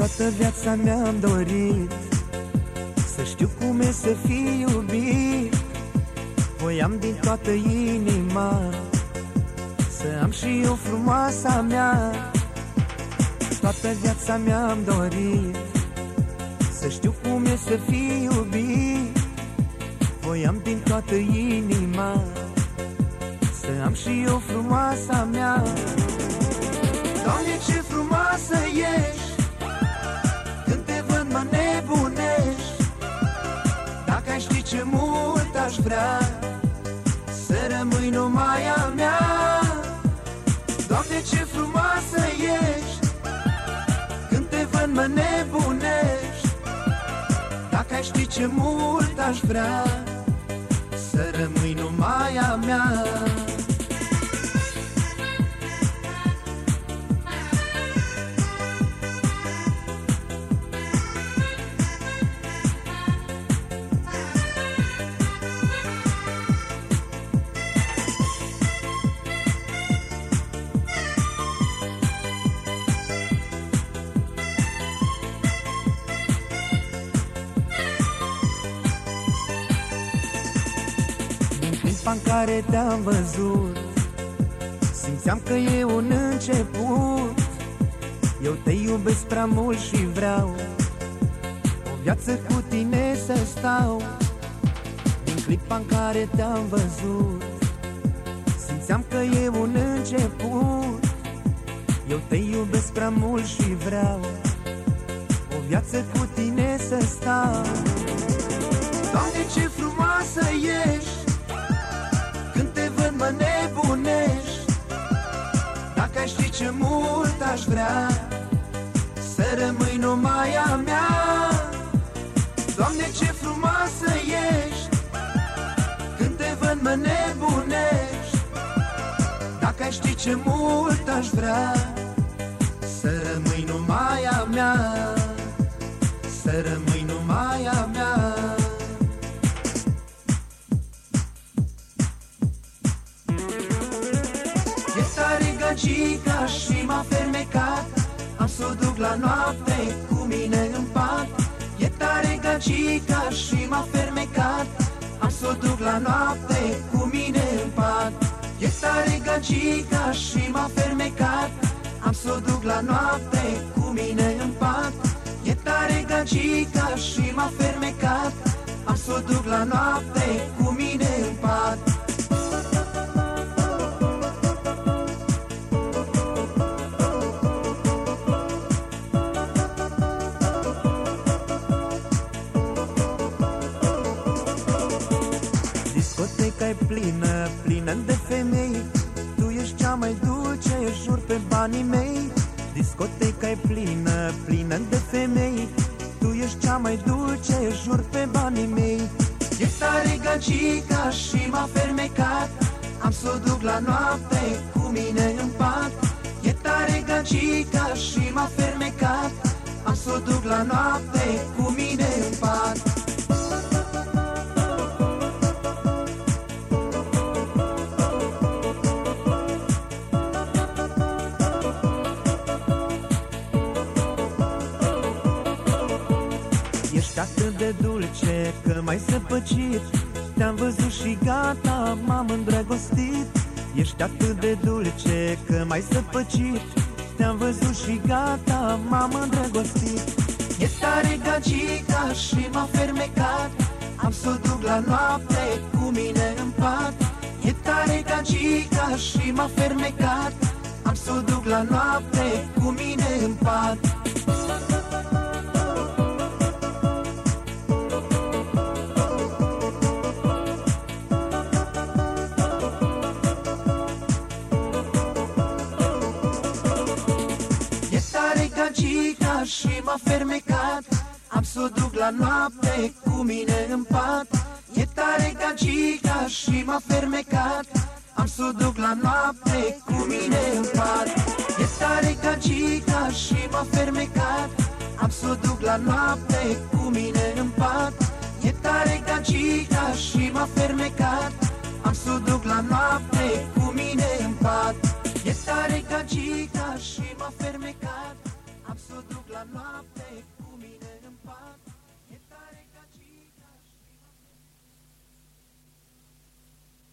Toată viața mi-am dorit. Să știu cum e să fii iubit. Voiam din toată inima Să am și eu frumoasa mea. Toată viața mi-am dorit. Să știu cum e să fii iubit. Voiam din toată inima Să am și eu frumoasa mea. Doamne, ce frumoasă ești! Când te văd mă nebunești. Dacă ai ști ce mult aș vrea Să rămâi numai a mea. Doamne, ce frumoasă ești! Când te văd mă nebunești. Dacă ai ști ce mult aș vrea Să rămâi numai a mea clipa în care te-am văzut. Simțeam că e un început. Eu te iubesc prea mult și vreau O viață cu tine să stau. Din clipa în care te-am văzut Simțeam că e un început. Eu te iubesc prea mult și vreau O viață cu tine să stau ce mult aș vrea Să rămâi numai a mea. Doamne, ce frumoasă ești Când te văd mă nebunești. Dacă ai ști ce mult aș vrea Să rămâi numai a mea Să rămâi gagica și m-a fermecat Am să o duc la noapte cu mine în pat. E tare gagica și m-a fermecat Am să o duc la noapte cu mine în pat. E tare gagica și m-a fermecat Am să o duc la noapte cu mine în pat. E tare gagica și m-a fermecat Am să o duc la noapte cu mine Discoteca e plină, plină de femei Tu ești cea mai dulce, jur pe banii mei. Discoteca e plină, plină de femei Tu ești cea mai dulce, jur pe banii mei. E tare gagica și m-a fermecat Am să o duc la noapte cu mine în pat. E tare gagica și m-a fermecat Am să o duc la noapte cu atât de dulce că m-ai săpăcit. Te-am văzut și gata, m-am îndrăgostit. Ești atât de dulce că m-ai săpăcit. Te-am văzut și gata, m-am îndrăgostit. E tare gagica și m-a fermecat. Am să o duc la noapte cu mine în pat. E tare gagica și m-a fermecat. Am să o duc la noapte cu mine în pat și m-a fermecat. Am să o duc la noapte cu mine în pat. E tare gagica și m-a fermecat. Am să o duc la noapte cu mine în pat. E tare gagica și m-a fermecat. Am să o duc la noapte cu mine în pat. E tare gagica și m-a fermecat. Am să o duc la noapte cu mine în pat. E tare gagica și m-a fermecat la noapte